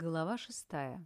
Глава шестая.